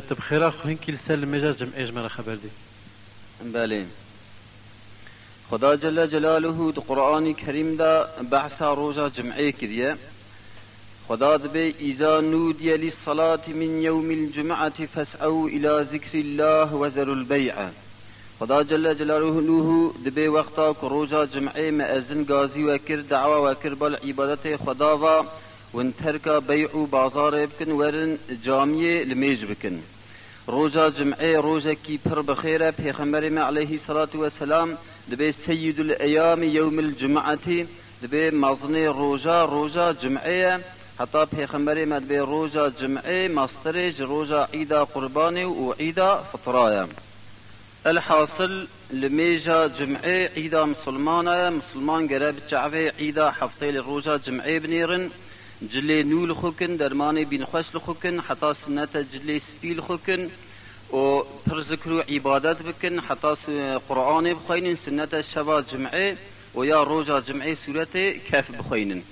تبخيرا خوين كل سل مجا جمعي جمرا خبر دي. بله خدا جل جلاله دو قرآن کریم دا بحثا روزا جمعی کریه. خدا دبي إذا نودي للصلاة من يوم الجمعة فاسعوا إلى ذكر الله وذروا البيع خدا جل جلاله دبي وقتا كروجا جمعي مأذن غازي وكر دعوة وكر بالعبادة خدا و وانتركا بيع بازار بكن ورن جامية لميج بكن روجا جمعي روجا كي پر بخيرة پیغمبر عليه الصلاة والسلام دبي سيد الأيام يوم الجمعة دبي مزني روجا روجا جمعية حتى پیغمبر مدبي روجا جمعي مسترج روجا عيدا قرباني وعيدا فطرايا الحاصل لميجا جمعي عيدا مسلمانا مسلمان قرب جعفي عيدا حفطي لروجا جمعي بنيرن جلی نول خوکن درمان بین خوش لخوکن حتا سنت جلی سپیل خوکن و پر ذکر و عبادت بکن حتا قرآن بخوینن سنت شبا جمعه و یا روزا جمعه صورت کف بخوینن.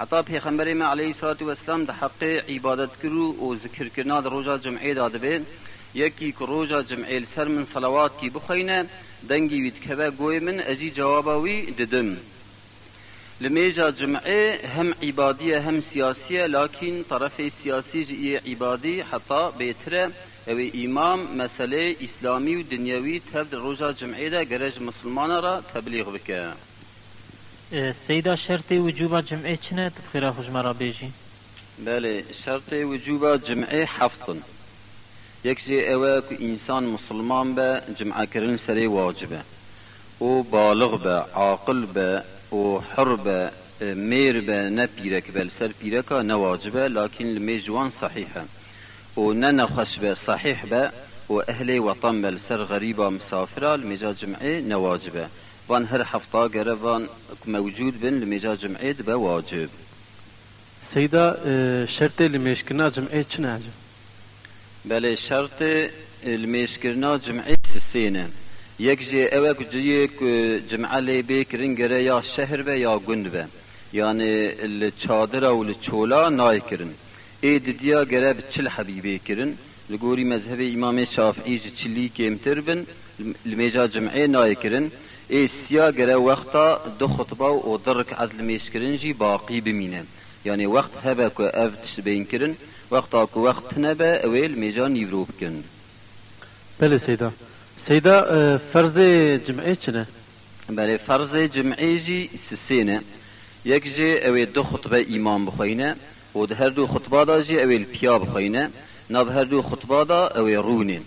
حتا پیغمبر ما علیه الصلاة والسلام ده حق عبادت کرو و ذکر کرنا ده روزا جمعه داده بین. یکی که روزا جمعه لسر من صلوات کی بخوینه دنگی وید کبه گوی من اجی جواباوی ددم. لميجا جمعي هم عبادية هم سياسية لكن طرف السياسي جي عبادي حتى بيتره أو امام مسألة اسلامي و دنيوي تبد روجا جمعي دا گرج مسلمان را تبلیغ بکه سيدا شرط وجوب جمعي چنه تبخيرا خجمرا بيجي بله شرط وجوب جمعي حفظن یک جی اوه که انسان مسلمان به جمعه کرن سری واجبه و بالغ به عاقل به و حر به میر به نه پیرک بل سر پیرکا نه واجبه لكن لمی جوان صحیحه. و نه نخوش به صحیح به و أهل وطن بل سر غریبا مسافره لمیجا جمعه نه واجبه. وان هر حفظه گره وان موجود بن لمیجا جمعه به واجب. سيدا شرط لمشكنا جمعي چنه عجب بله شرط المشكرنا جمعي سسينه یک جي اوه جيك جمعه لي بكرن گره یا شهر به یا گند به yani الچادر و الچولا نای کرن. ای دیا گره بچل حبیبه کرن. لگوری مذهب امام شافعی چلی کمتر بن. لمیجا جمعه نای کرن. ای سیا گره وقتا دو خطبه و درک عدل میش کرن جی باقی بمینه. yani وقت هبه که اف تشبین کرن وقتا که وقت نبه اویل میجا نیورو بکن بله سيدا سيدا فرض جمعي چنه؟ بله فرض جمعی جی سسینه. یک جی اوی دو خطبه امام بخوینه و ده هر دو خطبه دا جی اوی الپیا بخوینه. ناب هر دو خطبه دا اوی رونه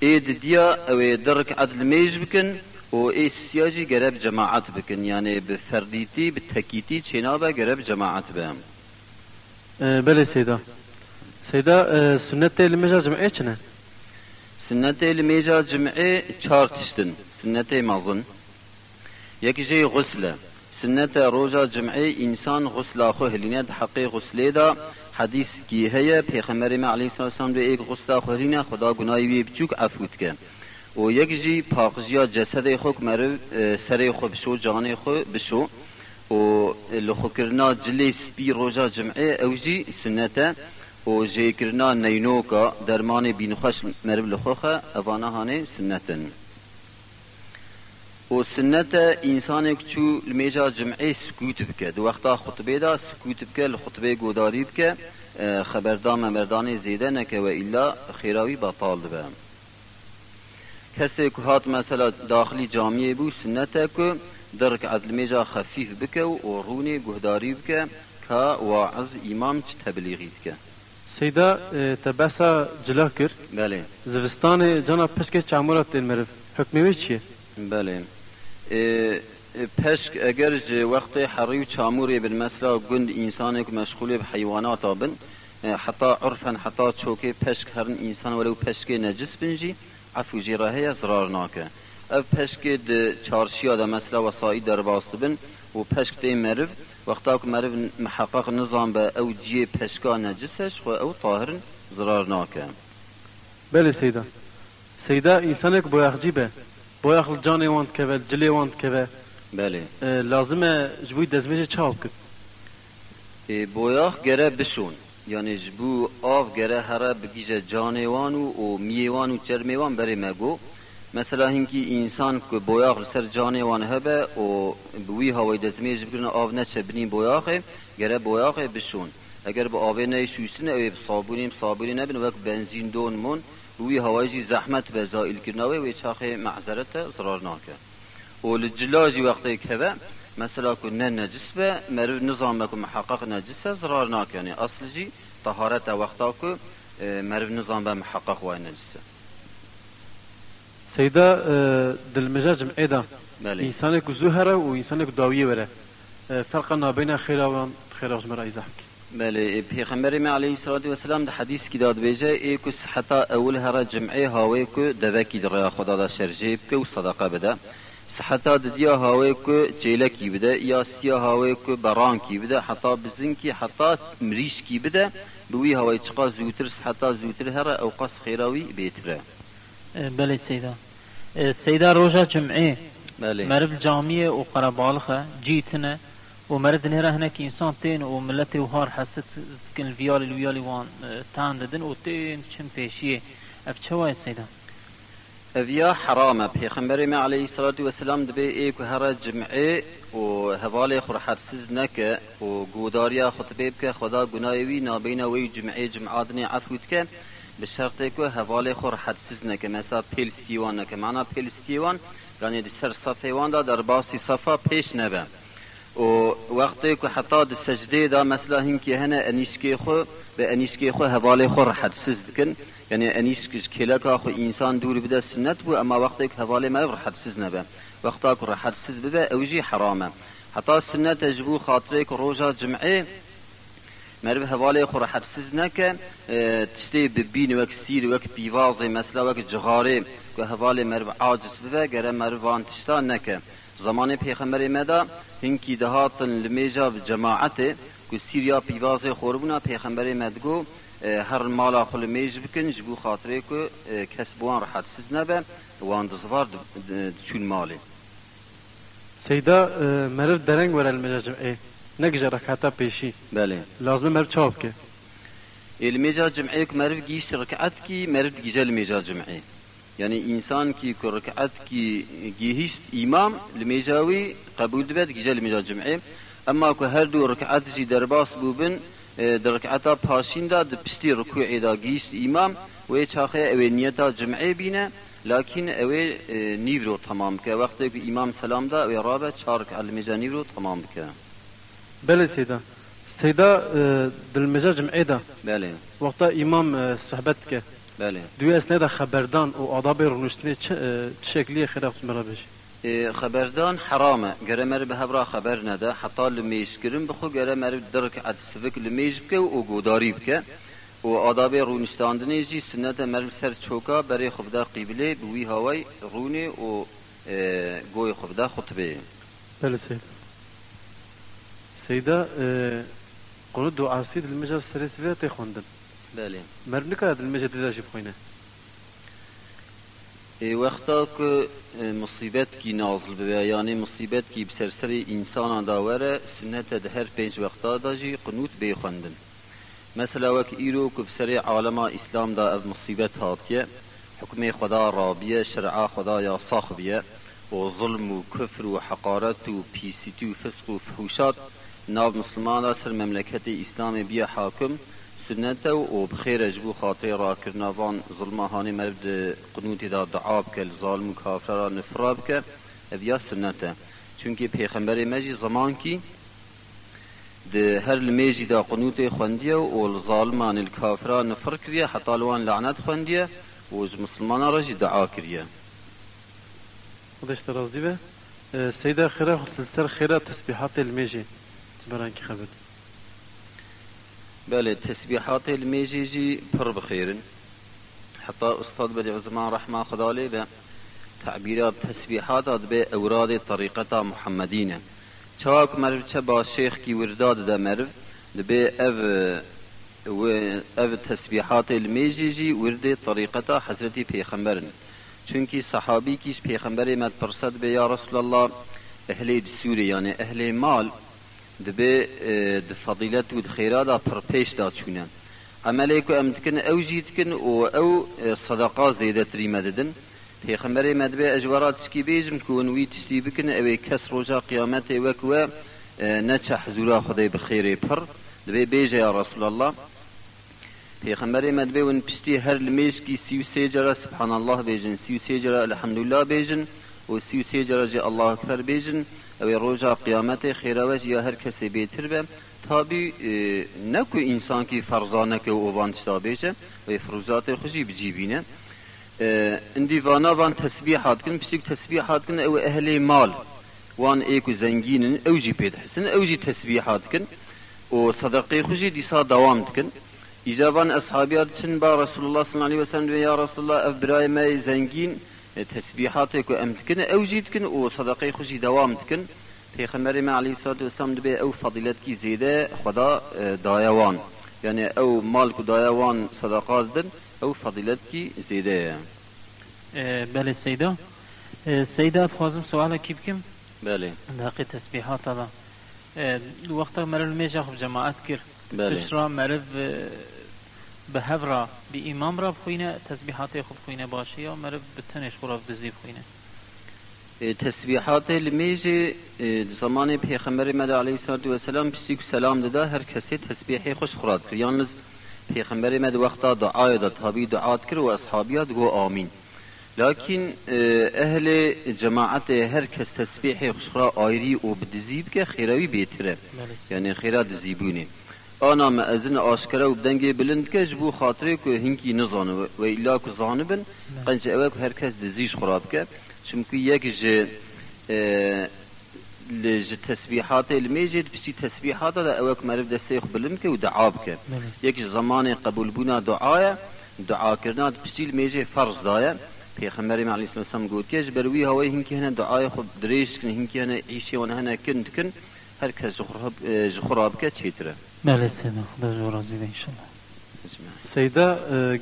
اید دیا اوی درک عدل میج بکن و ای سیاجی گرب جماعت بکن. یعنی بفردیتی بتکیتی چنابه گرب جماعت بهم. بله سيدا سيدا سنة المجا جمعي چنه؟ سنة الميجا جمعي چار تشتن سنة مازن يك جي غسلة سنة روجا جمعي إنسان غسلا خو هلينة حقي غسلة دا. حديث کی هي پیغمبر ما علیه الصلاه والسلام دو ایک غسلا خو هلينة خدا گناهی وی بچوک عفوت که. و یک جی پاکجیا جسد خو مرو سر خو بشو جان خو بشو. و لخو کرنا جلی سپی روجا جمعي او جي سنته و جيكرنا نينوكا درمان بينخش مرب لخوخة اوانا هاني سنتن و سنت انسان کچو لمیجا جمعه سکوت بکه دو وقتا خطبه دا سکوت بکه لخطبه گوداری بکه خبردان ممردان زیده نکه و الا خیراوی بطال به کسی که هات مثلا داخلی جامعه بو سنت که درک عدل میجا خفیف بکه و رونی گهداری بکه که واعظ امام چه تبلیغی بکه سيدا تبسا جلا كر بله زفستان جانا پشك چامورا تين مرف حكمي چیه بله پشک اگر وقت حری و چاموری بن مثلا گند انسان که مشغول به حیوانات بن حتی عرفا حتی چوکه پشک هرن انسان ولو پشک نجس بنجی عفو جیره هی ضرار ناکه اف پشک د چارشیا دا مثلا وسایی در باست بن و پشک دی مرف وقتا که مرف محقق نظام به او جی پشکا نجسش خو او طاهر ضرار ناکه. بله سيدا سيدا إنسانك بوياخ جيبه بوياخ الجاني وانت كذا الجلي وانت كذا بله. لازم جبوي دزمجه چاو كد بویاخ گره بشون. یعنی جبو آف گره هره بگیجه جانوان و و میوان و چرمیوان بری مگو. مثلا هنگی انسان که بویاغ سر جانوان هبه و بوی هوای دزمی جبرن آف نچه بنی بویاغه گره بویاغه بشون. اگر با آوه نه شوشتن اوی صابونیم صابونی نبین وقت بنزین دون مون بوی هوای جی زحمت به زائل کرناوی و چاخه معذرت ضرار ناکه. و لجلاجی وقتی که مثلا که نه نجس به مرو نظام که محقق نجس ناکه. یعنی اصل جی طهارت وقتا که مرو نظام به محقق وای نجسه. سيدا دلمجا جمعه دا بله. إنسانك زهرة وإنسانك داوية وره فرقنا بين خيراوان خيراوز مرا إزاحك بله پیغمبر ما علیه الصلاة والسلام ده حدیث کی داد بیجه ای صحتا اول هر جمعه هاوی که دوکی در خدا دا شرجه بکه و صدقه بده. صحتا ددیا هاوی که چیلکی بده یا سیا هاوی که بران کی بده حتا بزن کی حتا مریش کی بده. بوی هاوی چقا زوتر صحتا زوتر هر اوقاس خیراوی بیتره. بله سيدا سيدا روجا جمعه بله. مرف جامعه و قربالخه جيتنا ومرد نهره هناك انسان تين وملتي وهار حست كن الفيال الويالي وان تان ددن و تين چم پیشیه. اف چوا سيدا اویا حرامه پیغمبر ما علیه الصلاة والسلام دبی ای که هر جمعه و حواله خورحت سز نکه و گوداریا خطبه خدا گناهوی نابین وی جمعه جمعاتنی عفوت که به شرط که حواله خورحت سز نکه مثلا پیلستیوان نکه معنا پیلستیوان یعنی دی سر صفه وان دا در باسی صفه پیش نبه و وقتی که حتی د سجده دا مثلا هنکی هنه انیشکی خو به انیشکی خو حواله خو راحت سز دکن یعنی انیشکش کلکا خو انسان دور بده سنت بو اما وقتی که حواله ما راحت سز نبه وقتا که راحت سز بده اوجی حرامه حتی سنت جبو خاطره که روژا جمعه مرو حواله خو راحت سز نکه تشتی ببین وک سیر وک بیوازه مثلا وک جغاره که حواله مرو عاجز بده گره مرو وان تشتا نکه زمان پیغمبر مدا هنکی دهاتن لمیجا جماعت که سیریا پیواز خوربونا پیغمبر مدگو هر مالا خل میج بکن جبو خاطره که کس بوان راحت سز نبه وان دزوار چون مالی سيدا مرف درنگ وره المجا جمعه نجا ركعتا بيشي بله لازم مرف چاوب که الميجا جمعه که مرف گیش رکعت کی مرف گیجه الميجا جمعه يعني إنسان كي كركعت كي جيهشت إمام لميجاوي قبول دبت جيجا لميجا جمعي أما كو هردو ركعت جي درباس بوبن در ركعتا پاشين دا د پشتی ركوعي دا جيشت إمام وي چاخه اوه نيتا جمعي بينه لكن اوه نيفرو تمام که وقتی که امام سلام دا اوه رابع چارك على الميجا نيفرو تمام که بله سيدا سيدا دلمجا جمعه دا بله وقتا إمام صحبت که بله دوی اسناد خبردان و آداب رونشتنی چه چه شکلی خلاف مرا بشه اه، خبردان حرامه گره مر به هبرا خبر نده حتی لمیش کرن بخو گره مر درک عد سفک لمیش بکه و گوداری بکه و آداب رونشتاندنی جی سنت مر سر چوکا برای خبدا قیبله بوی هوای رونی و اه، گوی خبدا خطبه بله سيدا سيدا قلت دعاء سيد المجا سرس فيها تخوندن بله مرنكا المجا داجي بخوينة؟ آه، وقتا که آه، مصیبت کی نازل ببه یعنی مصیبت کی بسرسر إنسان داوره سنت ده هر پنج وقتا دا جی قنوت بیخوندن مثلا وک ایرو که بسر عالم اسلام دا اف مصیبت هاتیه حکم خدا رابیه شرع خدا یا صاخ بیه. و ظلم و کفر و ناو مسلمان دا سر مملکت اسلام بیه حاکم سنت و بخیر جبو خاطر را کرناوان ظلم هانی مرد قنوتی دا دعاب که ظالم و کافر را نفراب که اویا سنت چونکه پیغمبر مجی زمان کی ده هر لمیجی دا قنوت خوندیه و ظالمان الكافران نفر کریه حتی لوان لعنت خوندیه و مسلمان را جی دعا کریه خداش ترازي به سيدا خيرا سر خيرا تسبيحات الميجي برانكي خبر بله تسبیحات المیجی جی پر بخیرن. حتی استاد بدیع زمان رحمه خدا به تعبیرات تسبیحات به اوراد طریقتا محمدینه. چواک مرو چه با شیخ کی ورداد ده مرو به أو و أو تسبیحات المیجی جی ورد طریقتا حضرت پیغمبرن. چونکی صحابی کیش پیغمبر مد پرسد به یا رسول الله أهل سوری یعنی أهل مال دبي د فضيلت ود خيرات پر پیش دا چونه عملی کو ام تکن أو جی تکن و أو صدقه زیده تری مددن. پیغمبر مدبه اجوارات شکی بیجم کون وی تشتی بکن اوی کس روژا قیامت وکو نچه حزورا خدای بخیر پر. دبی بیجه یا رسول الله پیغمبر مدبه ون پشتی هر لمیش کی سی جرا سبحان الله بیجن. سی و سی جرا الحمدلله بیجن. و سی و سی جرا جی الله اکبر بیجن. ve roja kıyamete xiravec ya her kese betir tabi e, ne ku insan ki farzane ke ovan çtabece ve fruzat xuji bicibine e, indivana van tesbihat kin pişik tesbihat kin ev ehli mal wan eku zenginin evji pedhsin evji tesbihat kin o sadakayı xuji disa devam dikin İcaban ashabiyat için ba Resulullah sallallahu aleyhi ve sellem ve ya Resulullah ev birayme zengin الله تسبيحاتك وأمتكن أو جيتكن وصدقه خوشي دوام تكن پیغمبر ما علیه الصلاة والسلام دبی أو فضیلت کی زیده خدا دایوان. یعنی أو مال کو دایوان صدقات دن أو فضیلت کی زیده. بله سیدا. سیدا خوازم سوال کی بکم؟ بله. دقی تسبیحات هذا وقتا مرل میجا خب جماعت کر. بله. بشرا مرل به هفرا بی امام را بخوینه تسبیحات خوب خوینه باشه یا مرل به تنش خورا بزی بخوینه؟ تسبیحات لمیج زمان پیغمبر مد علیه الصلاة والسلام بسیک سلام داده هر کسی تسبیح خوش خورد کرد. یعنی پیغمبر مد وقتا دعای داد تابی دعات کرد و اصحابیات گو آمین. لكن اهل جماعت هر کس تسبیح خوش خورا آیری و بدزیب که خیراوی بیتره. یعنی خیرا دزیبونه آنا ما ازن آشکره و بدنگ بلند که جبو خاطره که هنکی نزانه و ایلا که زانبن قنج اوه که هر کس دزیش خراب که. چونکه یک ج لج تسبيحات الميجد بشي تسبيحات هذا اوك مرف دستيخ بلند که و دعاب که. یک زمان قبول بونا دعايا دعا کرنا بشي الميجد فرض دايا پیغمبر علیه السلام گوت که بروی هوای هنکی هنه دعای خود دریش کن هنکی هنه عیشی و هنه کند کن. هر کس جخراب که چیتره بله سيدا خدا جو راضي به ان شاء الله سيدا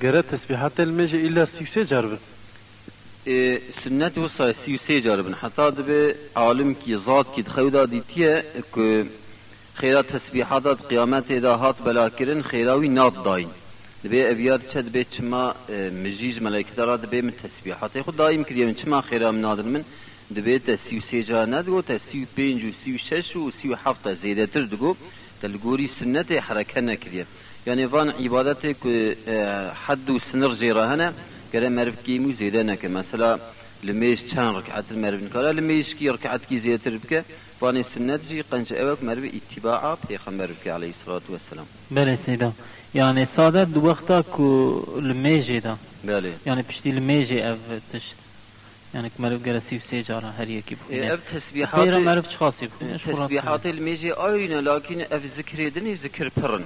قرأ تسبيحات المجي إلا سيكسي جاربن سنت وصا سی سی جاربن حتی دبه عالم کی ذات کی دخودا دیتیه که خیرا تسبیحات قیامت اداهات بلا کرن خیراوی ناد داین دبه ابیات چه دبه چما مجیج ملائکه دارا دبه من تسبیحات خود دایم کریه من چما خیرا من نادر من دبه تا سی و سی جا ندگو تا سی و پینج و سی و شش و سی و هفت زیده تر دگو دلگوری سنت حرکه نکریه. يعني وان عبادتك حد وسنر جيرهنا كلا مرف كيمو زيدا نك مثلا لميش كان ركعت المرف نكالا لميش كي ركعت كي زيادة تربك وان سنت جي قنج اوك مرف اتباعا بيغمبر عليه الصلاة والسلام بله سيدا يعني سادة دو وقتا كو الميجي دا بله. يعني بشتي الميجي اف تشت. يعني مرف قرا سيف سيجارة هريكي بخينا اف تسبيحات بيرا مرف تشخاصي بخينا تسبيحات الميجي ايرنا لكن اف ذكر دني ذكر برن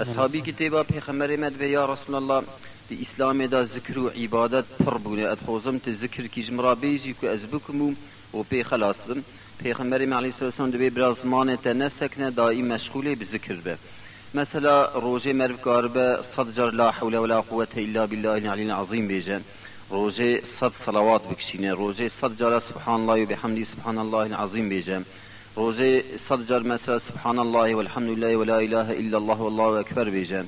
اصحابي كتابة پیغمبر مد يا رسول الله دي اسلام دا ذكر و عبادت پر بونه ادخوزم تذكر كي جمرا بيجي كو ازبكمو و بي خلاص دم پیغمبر علیه السلام دوی براز زمان تنسکنه دائم مشغوله بذکر به مثلا روجه مرف کار به صد جر لا حول ولا قوة الا بالله العلی العظیم بیجن روجه صد صلوات بكشينه روجه صد جر سبحان الله وبحمده. سبحان الله العظيم بيجان روزه صد جار مثلا سبحان الله والحمد لله ولا إله إلا الله والله أكبر بيجان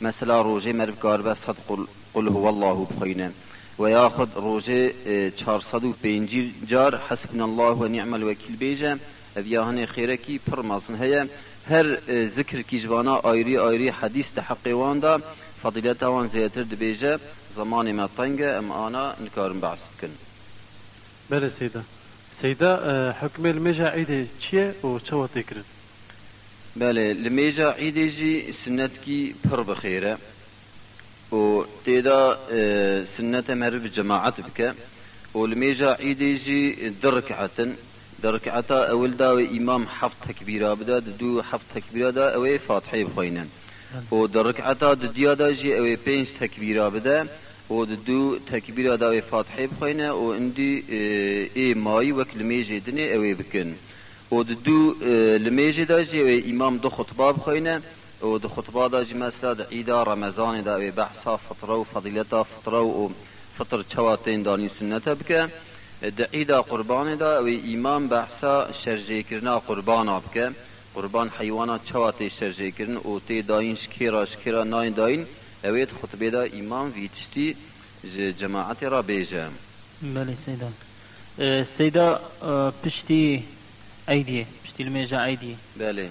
مثلا روزه مرف کاربه صد قل, قل هو الله بخينا وياخذ روزه چهار صد و پنجی جار حسبنا الله و نعم الوکیل بیجه. اویاهن خیره کی پر مازن هر ذکر کی جوانا آیری آیری حدیث ده حق وان دا فضیلت وان زیاتر دبیجه زمان ما طنگه ام آنا نکارم بحث بکن بله سيدا سيدا حكم المجا عيدي چیه و چوا تكرن بله لمیجا عیدی جی سنت کی پر بخیره و تیدا سنت مرب جماعت بکه و لمیجا عیدی جی درکعتن دركعتا أول دا إمام حفظ تكبيرا بدا دو حفظ تكبيرا دا أوي فاتحة بخوينن و در رکعتا دو دیا داشی او پنج تکبیرا بده و دو تکبیرا دا فاتحه بخوینه و اندی ای مایی وک لمیجه دنه او بکن. و دو لمیجه داشی او امام دو خطبه بخوینه و دو خطبه داشی مثلا دا عیدا رمضان دا او بحثا فطره و فضیلتا فطره و فطر چواتین دانی سنته بکه. دا عیدا قربان دا او امام بحثا شرجه کرنا قربان بکه. قربان حیوانا چواتې شرجه کردن او تی داین شکیرا شکیرا ناین داین اوید خطبه دا امام ویچتی جماعت را بیجه بله سیدان. سیدا پشتی ایدیه پشتی لمیجا ایدیه بله.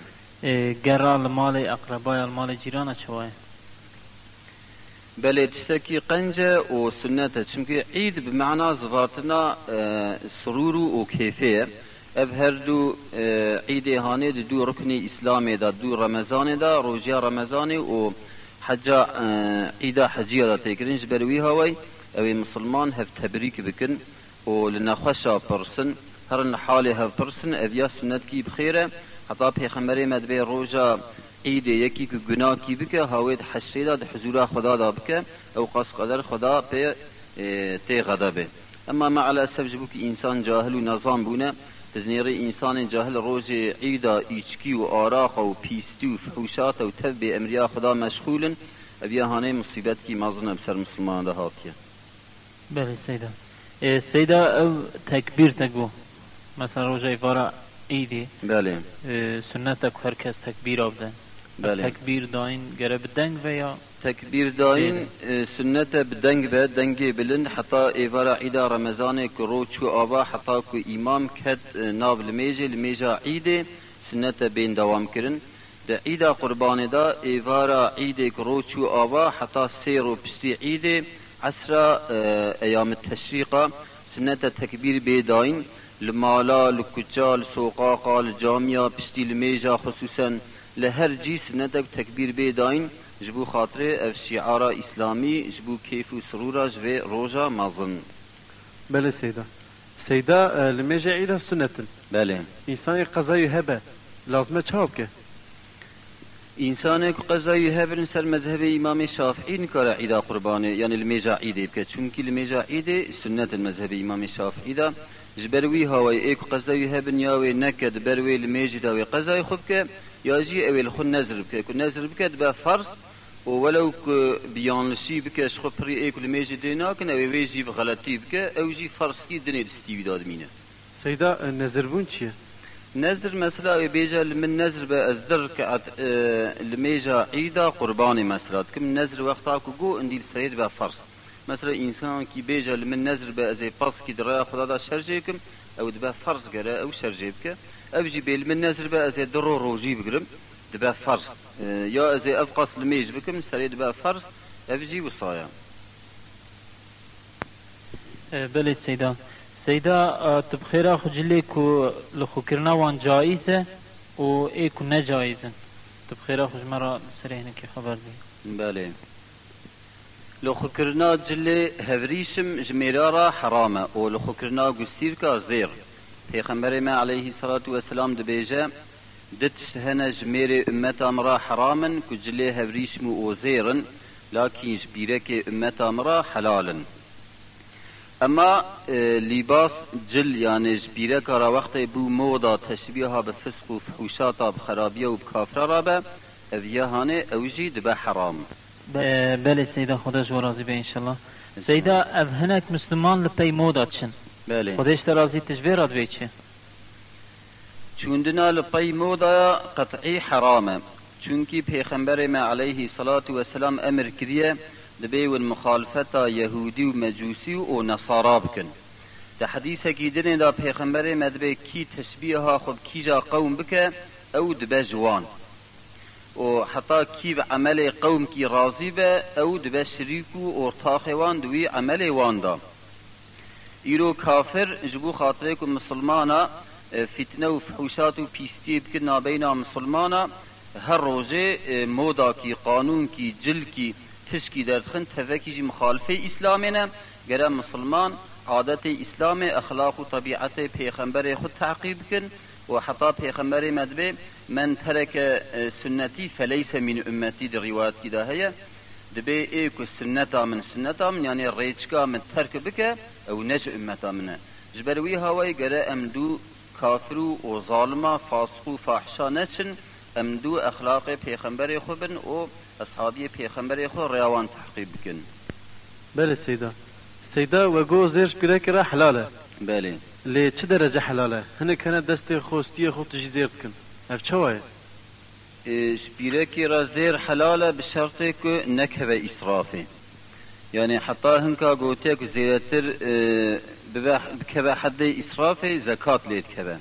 گرا المال اقربای المال جیرانا چوایه بل تشتكي قنجة وسنته چونك عيد بمعنى زفارتنا سرور وكيفية اف هر دو عید هانه دو, دو رکن اسلام دا دو رمضان دا روجا رمضان و حجا عید حجی دا تکرینج بروی هاوی او مسلمان هف تبریک بکن و لنخوشا پرسن هر حالی هف پرسن اویا سنت کی بخیره حتی پیغمبر مدبی روجا عید یکی که گناه کی بکه هاوید حشری دا حضور خدا دا بکه او قص قدر خدا پی تی غضبه اما مع الاسف جبو که انسان جاهل و نظام بونه دنیری انسان جاهل روز عیدا ایچکی و آراخ و پیستی و فحوشاتە و تەب بێ ئەمریا خدا مەشغولن ئەبیا هانەی مسیبەتکی مازنە بسەر مسلمان بله بەێ سەیدا سیدا تکبیر تەکبیر تەگو مەسا ڕۆژەی بارە عیدی سنت سنەتە کس تکبیر تەکبیر بله. تکبیر داین گره بدنگ و یا Tekbirdayın e, sünnete bedeng ve denge bilin hatta evara ida Ramazan'ı ki roçu ava hatta ku imam ket e, navl mece meca ide sünnete ben devam kirin. De ida kurbanı da evara ide ki roçu ava hatta seyru pisti ide asra e, eyamet teşrika sünnete tekbir bedayin limala, likucal, soqaqa, camia, pisti, meca hususen le her cî sünnete tekbir bedayin. جبو خاطر اف شعار اسلامی جبو کیف و سرورا جو روژا مازن بله سیدا سیدا لمجا عیلا سنتن بله انسان قضای هبه لازمه چاب که انسان که قضای هبرن سر مذهب امام شافعی نکار عیده قربانه یعنی لمجا عیده بکه چونکی لمجا عیده سنت مذهب امام شافعی ده جبروی هاوی ایک قضای هبه یاوی نکد بروی لمجا داوی قضای خوب که یا اول خون نظر بکه که نظر بکه به فرض ولو بيان لشي بك شخو بري ايك الميجي ديناكن اوي ويجي بغلطي بك أو جي فرض كي دني دستي داد مينه سيدا آه، نزربون چیه؟ نزر مثلا بيجا من نزر بأزدر كعت آه، لميجا عيدا قرباني مثلا كم نزر وقتا كو اندي السيد بفرس مثلا انسان كي بيجا من نزر بأزي باس كي درا خدا دا شرجيكم أو دبا فرس قرا أو شرجيبك أو جي بيل من نزر بأزي درو روجي بقرم دبا فرس يا ازي افقص لميج بكم سري دبا فرس أو جي وصايا. أه، بله سیدا سیدا أه، تبخیرا خجلی کو لخو کرنا وان جایزه و ای کو نجایزه تبخیرا خج مرا سرهنه کی خبر دی. بله. لو خكرنا جلي هفريشم جميرارا حرامة و لو خكرنا قستيركا زير پیغمبر ما عليه الصلاة والسلام دبيجا دت هنه جمیر امتام را حرامن کجلی هوریشم و اوزیرن لكن جبيرك امتا مرا حلالا اما لباس جل يعني جبيرك را وقت بو موضا تشبيهها بفسق و فحوشاتا بخرابية و بكافرة رابا اذيهاني اوجي دبا حرام. بله سيدا خودش و راضي بي ان شاء الله سيدا اف هناك مسلمان لبي موضا تشن بله. خودش ترازي تجبيرات بيچه چوندنا لپی مودا قطعی حرامه چونکی پیغمبر ما علیه صلاة و سلام أمر کریه دبی و المخالفتا یهودی و مجوسی و نصارا بکن. ده حدیث کی دنه دا پیغمبر ما دبی کی تشبیه خب کی جا قوم بکه أو دبی جوان. و کی به عمل قوم کی راضی به أو دبی شریک و ارتاخ وان دوی عمل وان دا. ایرو کافر جبو خاطره کو مسلمانا فتنه و فحوشات و پیستی بکن نابینا مسلمانا. هر روزه مودا کی قانون کی جل کی تشکی دردخن تفکی جی مخالفه اسلامنا گره مسلمان عادت اسلام اخلاق و طبیعت پیغمبر خود تعقیب کن و حتی پیغمبر مدبه من ترک سنتی فلیس من امتی در روایت کی ده هيا دبي ايكو سنتا من سنتا من يعني ريتشكا من ترك بك أو نج امتا منه. جبروي هواي قرا امدو كافرو وظالما فاسقو فاحشا نچن. امدو اخلاق پیغمبر خوبن و اصحابي پیغمبر خو ريوان تحقيق بكن بله سيدا سيدا وگو زيرش بيرك را حلاله. بالي لي چه درجه حلاله؟ هنه كانت دست خوستي خو تجي زير بكن اف چوائه شبيركي رازير حلالة بشرط یعنی حتی هنکا گوته که زیادتر که به حد اصراف زکات لید که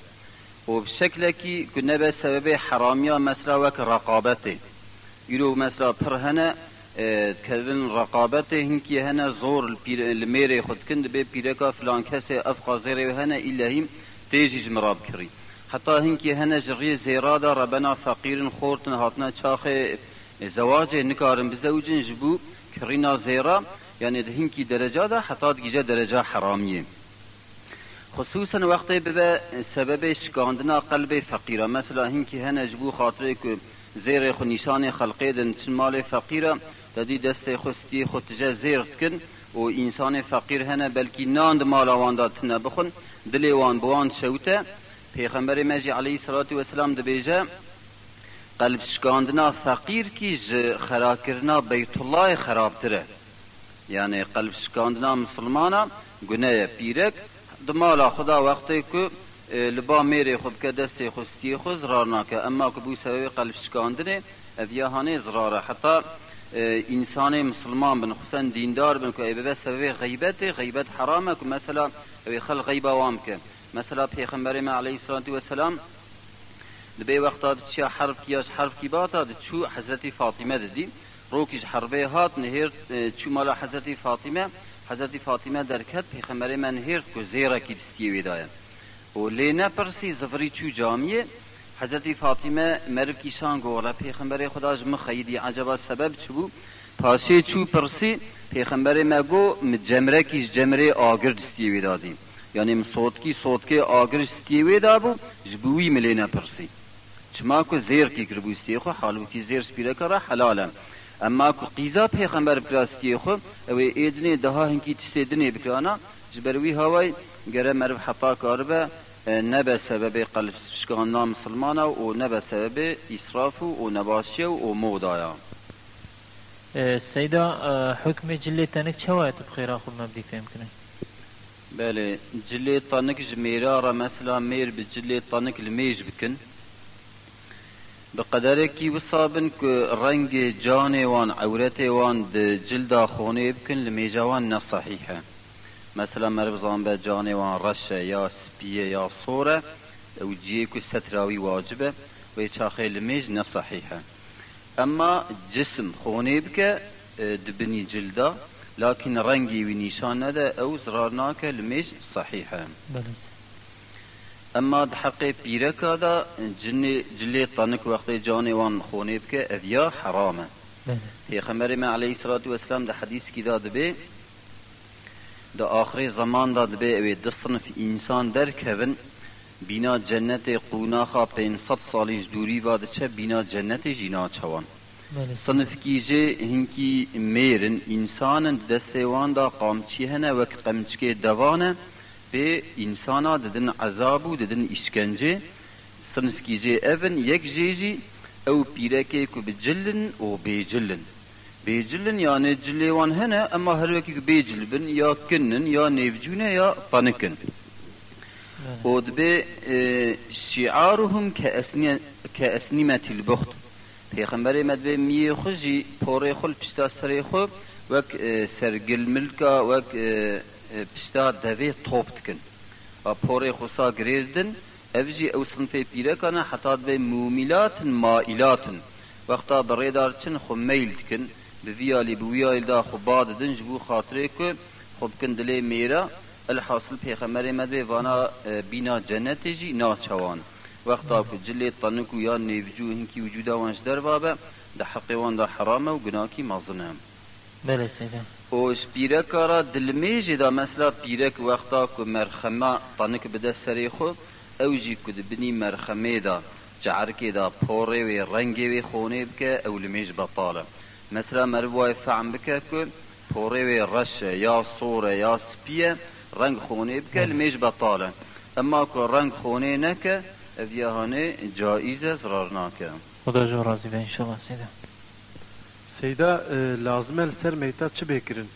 و بشکل که کنه به سبب حرامیا مثلا وک رقابته یلو مثلا پر هنه کردن رقابت هنکی هنه زور المیر خود کند به پیرکا فلان کس افقا زیره هنه الهیم تیجی مراب کری حتی هنکی هنه جری زیرادا ربنا فقیرن خورتن هاتنا چاخه زواج نکارن بزوجن جبو کرینا زیرا يعني هنكي درجة دا حتى تجي درجة حرامية خصوصا وقتی به سبب شکاندنا قلب فقیره مثلا هنكي هنا جبو خاطره که زیر خو نشان خلقه دن مال فقیره دادی دست خستی خود تجا زیر کن و انسان فقیر هنه بلکی ناند مال وان داد بخون وان بوان شوته. پیغمبر مجی علیه صلاة و سلام دبیجه قلب شکاندنا فقیر کی ج خراکرنا بیت الله خرابتره یعنی قلب شکاندنا مسلمانا گناه پیرک. دمالا خدا وقتی که لبا میری خود که دستی خستی خود زرار ناکه. اما که بو سبب قلب شکاندنه اویاهانه زراره. حتی انسان مسلمان بن خصوصا دیندار بن که به سبب غیبت غیبت حرامه که مثلا اوی خل غیبه وام که. مثلا پیغمبر ما علیه الصلاة والسلام لبي وقتا بتشي حرب كياش حرب كي باتا تشو حضرت فاطمة دي روكيش حربه هات نهير تشو مالا حضرت فاطمة حضرت فاطمه درکت پیغمبر من هر کو زیرا کی دستی ویدایا و لینا پرسی زفری چو جامیه حضرت فاطمه مرو کیشان گولا پیغمبر خدا جم خیدی عجبا سبب چبو پاشه چو پرسی، پیغمبر مگو جمره کیش جمره آگر دستی ویدادی یعنی صوت کی صوت کے آگر دستی ویدابو جبوی ملینا پرسی چما کو زیر کی کربو استی خو، حالو کی زیر سپیره کرا حلالا. اما کو قیزا پیغمبر پراستی خو أو ایدنی دها هنکی تستدنی بکانا جبروی هوای گره مرو حفا کاربه نبه سبب قلب شکانا مسلمانا و نبه سبب اسراف و نباشی و مودایا سيدا حكم جلي تانك شوات بخير اخو فهم كنا بله جلي طانك جميرا مثلا مير بجلي طانك الميج بكن بقدر کی وصابن که رنگ جان وان عورت وان د جلد خونه بکن لمیجوان نصحیحه مثلا مربزان به جان وان رشه یا سپیه یا صوره او جیه که ستراوی واجبه و چاخه لمیج نصحیحه اما جسم خونه بکه دبني جلده لكن رنگي ونيشان نده او زرارناك لميش صحيحه بلس اما د حق پیرک دا جن جلی طنک وقت جان وان خونه بکه اویا حرامه. پیغمبر ما علیه الصلاة والسلام د حدیث کی داد به د آخر زمان داد به اوی د صنف انسان در کون بینا جنت قوناخا 500 سالیش دوری واد چه بینا جنت جینا چوان. صنف کیجه هنکی میرن انسان دستوان دا قامچی هنه وک قمچکه دوانه bi insana dedin azabu dedin işkence. Sınıf gizi evin yek jezi ev pireke ku bi cillin o bi cillin. Bi cillin yani cillevan hene ama her veki ku bi cillin ya kinnin ya nevcune ya panikin. O da dibe e, şiaruhum ke esni ke esnimetil buht. Peygamberê me divê miyê xwe jî porê xwe pişta serê xwe wek e, sergil milka wek e, پشتا دوی توپ دکن و پوری خصا گریردن اوجی أو صنفه پیره کنه حتی به مومیلات مائلات وقتا بریدار چن خو میل دکن بویالی بویالی دا خو باد دن جبو خاطره که خب کن دلی میرا الحاصل پیغمبر مده وانا بینا جنت جی ناچوان وقتا که جلی طنکو یا نیوجو هنکی وجودا وانش در بابه ده حقی وان ده حرامه و گناکی مازنه بله سیده و پیرک را دلمیج دا مثلا پیرک وقتا که مرخمه طنک بده سری خو او جی کد بنی مرخمه دا جعرکی دا پوری و رنگی و خونه بکه او لمیج بطاله مثلا مروای فعم بکه که پوری و رش یا صوره یا سپیه رنگ خونه بکه لمیج بطاله اما که رنگ خونه نکه اویهانه جایزه زرار ناکه خدا جو راضی به انشاءالله سیده Seyda e, lazımel ser meyta çi bekirin?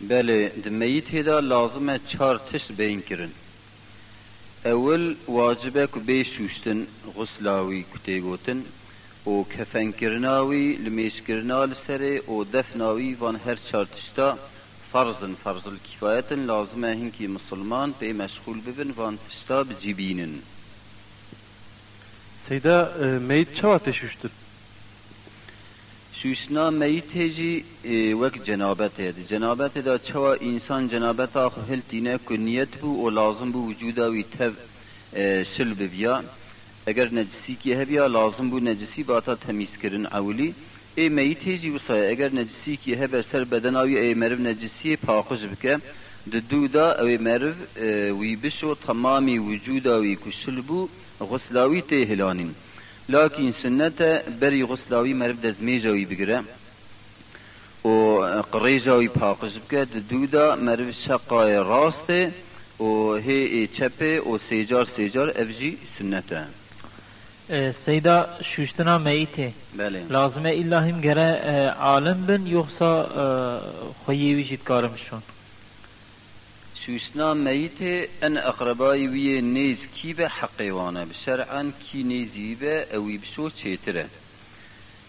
Beli, di meyit heda lazıme çar tiş beyinkirin. Evvel vacibe ku bey şuştin, guslavi kutey o kefenkirnavi, limeşkirna li seri, o defnavi van her çar tişta, farzın, farzıl kifayetin lazıme hinki musulman pey meşgul bibin van tişta bicibinin. Seyda e, meyit çava teşüştür? ميت هجي وك جنابت هد جنابت دا چوا انسان جنابت آخو هل تينه كنيت بو و لازم بو وجودا وي تب شل ببيا اگر نجسی کی هبیا لازم بو نجسی باتا تمیز کرن اولی ای میت هیجی وصای اگر نجسی کی هبر سر بدن آوی ای مرو نجسی پاخش بکه ددودا او مرو وی بشو تمامی وجودا وی کشل بو غسلاوی ته هلانین لكن سنة بري غسلاوي مرف دزميجاوي بگره و قريجاوي پاقش بکه دودا مرف شقای راسته و هي چپه و سيجار سيجار افجي سنته سيدا شوشتنا ميته بله. لازمه هم گره عالم بن يخصا خويي ويجيد كارم سوسنا ميت ان اقربای وي نيز به حقيوانا بشرعا كي کی با اوی بسو چیتره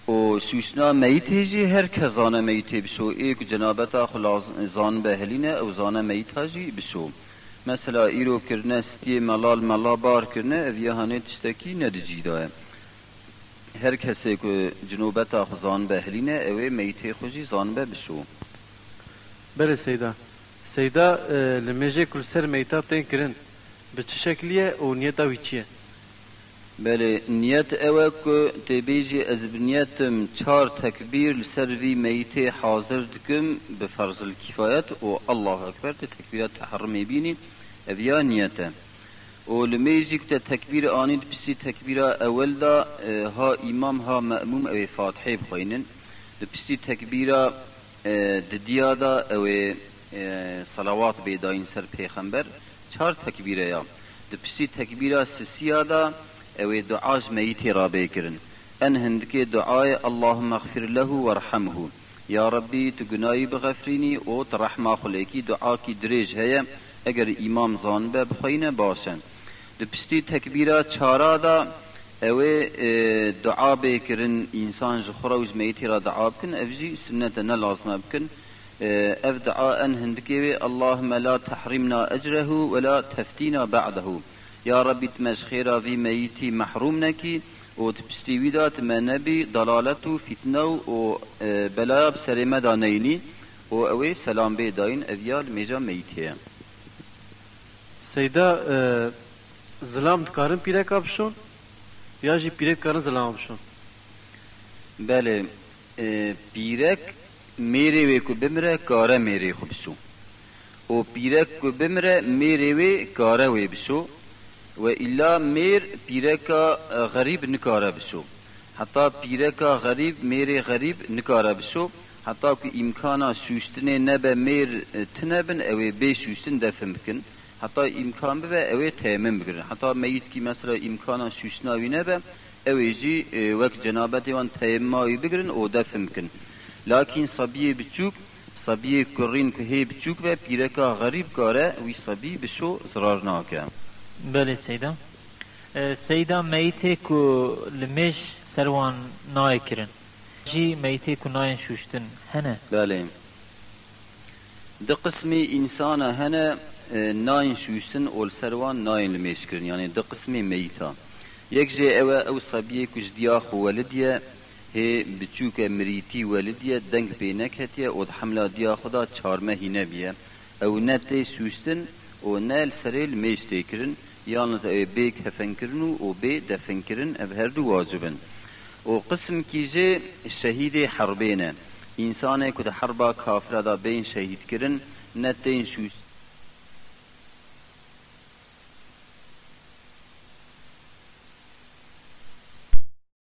او سوسنا ميت جي هر كزانا ميت بسو جنابت جنابتا خلازان به هلینه او زان ميت هاجي بسو مثلا ایرو کرنه ستی ملال ملا بار کرنه او هانه تشتکی ندجی هر کسی که جنوبت خزان زان بهلینه اوی میته خوشی زان به بشو بله سیده Seyda e, li meje kul ser meyta tên kirin. Bi çi şekliye û niyeta wî çi ye? Belê niyet ew e ku têbêjî ez bi niyetim çar tekbîr li ser vî meytê hazir dikim bi ferzil kifayet û Allahu Ekber te tekbîra teherrimê bînî ev ya niyet e. O li meyzik te tekbîr anî dipîsî tekbîra ewel da e, ha imam ha me'mûm ew ê Fatihê bixwînin. Dipîsî tekbîra e, di diya da e, salavat bedayin ser peygamber çar tekbire ya. Di pisi tekbira sisiya da ev duaj meyiti rabe kirin. En hindike duayı Allahümme gfir lehu ve rahamhu. Ya Rabbi tu günahı beğefrini o tu rahma huleki dua ki direj heye eğer imam zanbe bxayne başen. Di pisi tekbira çara da ew e, dua bêkirin însan ji xura û ji meytî re dua bikin ev jî sunnete ne lazna bikin اف دعاء هندكي اللهم لا تحرمنا اجره ولا تفتينا بعده. يا ربي تمشخيرا في ميتي محروم نكي وتبستي ويدات ما نبي ضلالته فتنه وبلا بسرمه دانيني و سلام بي داين افيال ميجا ميتيه سيدا زلام دكارن بيرك بشون يا جي بيرك كارن زلام بشون؟ بله بيرك میری وی کو بمره کاره میری خو بسو او پیرک کو بمره میری وی کاره وی بسو و الا میر پیرکا غریب نکاره بسو حتی پیرکا غریب میر غریب نکاره بسو حتی که امکانا سوستنه نبه میر تنبن اوی بی سوستن دفن بکن حتی امکان به اوی تیمم بگرن حتی میت کی مثلا امکانا سوستنه اوی نبه اوی جی وک جنابتی وان تیمماوی بگرن او دفن بکن Lakin sabiye biçuk, sabiye kurrin ki hê biçuk ve pireka garîb kare wî sabî bi şo zirar nake. Belê seyda. Ee, seyda meytê ku li mêj serwan nayê kirin. Jî meytê ku nayên şûştin hene. Belê. Di qismê insana hene e, nayên şûştin ol serwan nayên li mêj kirin. Yani di qismê meyta. Yek jê ew sabiye ku ji diya xwe هي بچوك مريتي ولديه دنگ بينك هتيه او حمله ديا خدا چارمه هينه بيه او نتي شوشتن و نال سريل ميش تكرن yalnız ev bek hefenkirinu o be defenkirin ev her du vacibin o kısım kije şehidi harbine insane kuda harba kafira da beyin şehit kirin netteyin şu